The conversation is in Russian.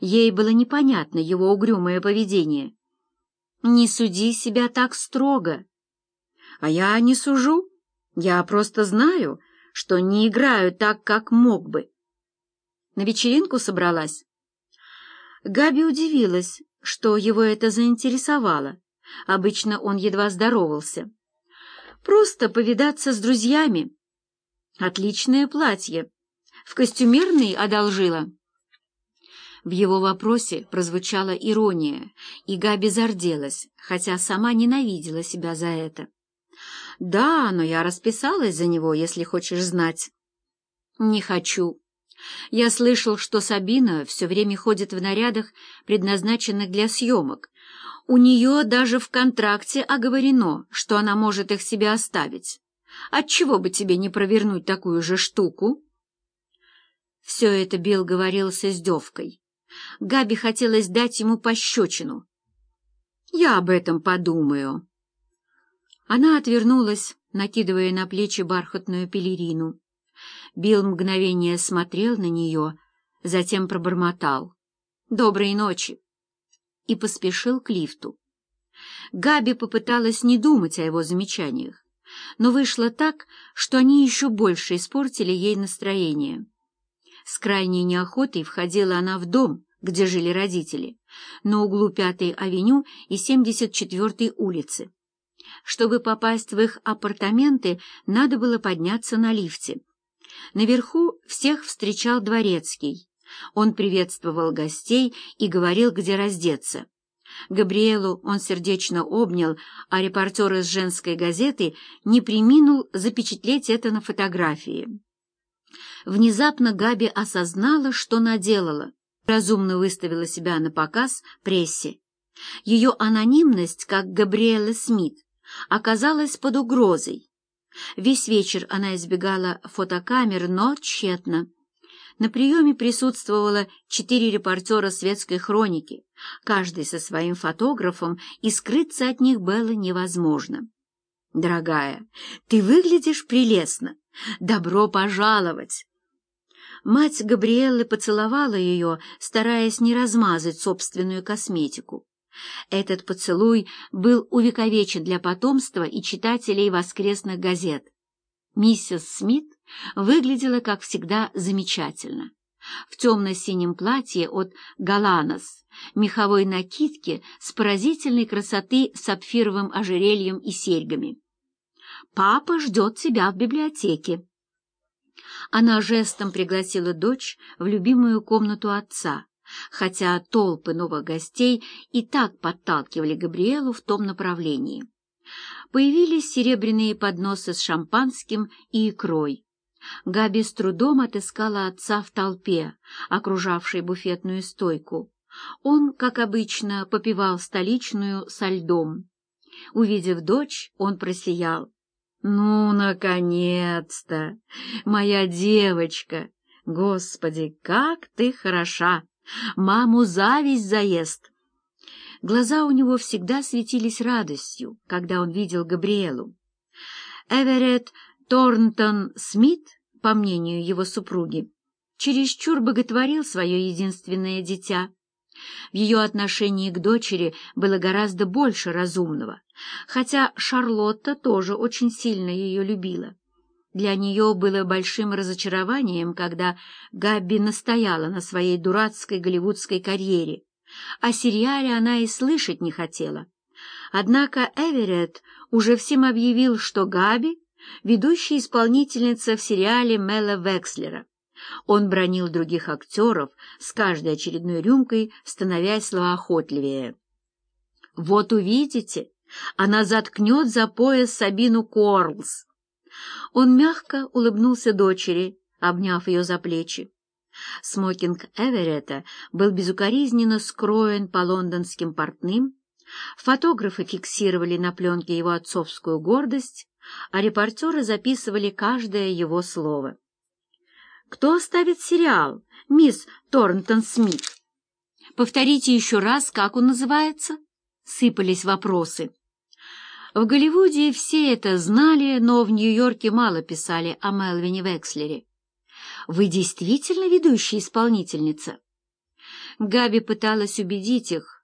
Ей было непонятно его угрюмое поведение. «Не суди себя так строго». «А я не сужу. Я просто знаю, что не играю так, как мог бы». На вечеринку собралась. Габи удивилась, что его это заинтересовало. Обычно он едва здоровался. «Просто повидаться с друзьями. Отличное платье. В костюмерный одолжила». В его вопросе прозвучала ирония, и Габи зарделась, хотя сама ненавидела себя за это. «Да, но я расписалась за него, если хочешь знать». «Не хочу. Я слышал, что Сабина все время ходит в нарядах, предназначенных для съемок. У нее даже в контракте оговорено, что она может их себе оставить. Отчего бы тебе не провернуть такую же штуку?» Все это Билл говорил с издевкой. Габи хотелось дать ему пощечину. «Я об этом подумаю». Она отвернулась, накидывая на плечи бархатную пелерину. Билл мгновение смотрел на нее, затем пробормотал. «Доброй ночи!» и поспешил к лифту. Габи попыталась не думать о его замечаниях, но вышло так, что они еще больше испортили ей настроение. С крайней неохотой входила она в дом, где жили родители, на углу Пятой авеню и 74-й улицы. Чтобы попасть в их апартаменты, надо было подняться на лифте. Наверху всех встречал дворецкий. Он приветствовал гостей и говорил, где раздеться. Габриэлу он сердечно обнял, а репортер из женской газеты не приминул запечатлеть это на фотографии. Внезапно Габи осознала, что наделала разумно выставила себя на показ прессе. Ее анонимность, как Габриэла Смит, оказалась под угрозой. Весь вечер она избегала фотокамер, но тщетно. На приеме присутствовало четыре репортера светской хроники, каждый со своим фотографом, и скрыться от них было невозможно. «Дорогая, ты выглядишь прелестно! Добро пожаловать!» Мать Габриэллы поцеловала ее, стараясь не размазать собственную косметику. Этот поцелуй был увековечен для потомства и читателей воскресных газет. Миссис Смит выглядела, как всегда, замечательно. В темно-синем платье от «Галанос», меховой накидке с поразительной красоты сапфировым ожерельем и серьгами. «Папа ждет тебя в библиотеке», она жестом пригласила дочь в любимую комнату отца, хотя толпы новых гостей и так подталкивали Габриэлу в том направлении. Появились серебряные подносы с шампанским и икрой. Габи с трудом отыскала отца в толпе, окружавшей буфетную стойку. Он, как обычно, попивал столичную со льдом. Увидев дочь, он просиял. «Ну, наконец-то! Моя девочка! Господи, как ты хороша! Маму зависть заест!» Глаза у него всегда светились радостью, когда он видел Габриэлу. Эверетт Торнтон Смит, по мнению его супруги, чересчур боготворил свое единственное дитя. В ее отношении к дочери было гораздо больше разумного, хотя Шарлотта тоже очень сильно ее любила. Для нее было большим разочарованием, когда Габби настояла на своей дурацкой голливудской карьере. О сериале она и слышать не хотела. Однако Эверетт уже всем объявил, что Габи — ведущая исполнительница в сериале Мела Векслера. Он бронил других актеров, с каждой очередной рюмкой становясь словоохотливее. «Вот увидите, она заткнет за пояс Сабину Корлс». Он мягко улыбнулся дочери, обняв ее за плечи. Смокинг Эверетта был безукоризненно скроен по лондонским портным, фотографы фиксировали на пленке его отцовскую гордость, а репортеры записывали каждое его слово. Кто ставит сериал, мисс Торнтон Смит? Повторите еще раз, как он называется? Сыпались вопросы. В Голливуде все это знали, но в Нью-Йорке мало писали о Мелвине Векслере. Вы действительно ведущая исполнительница? Габи пыталась убедить их,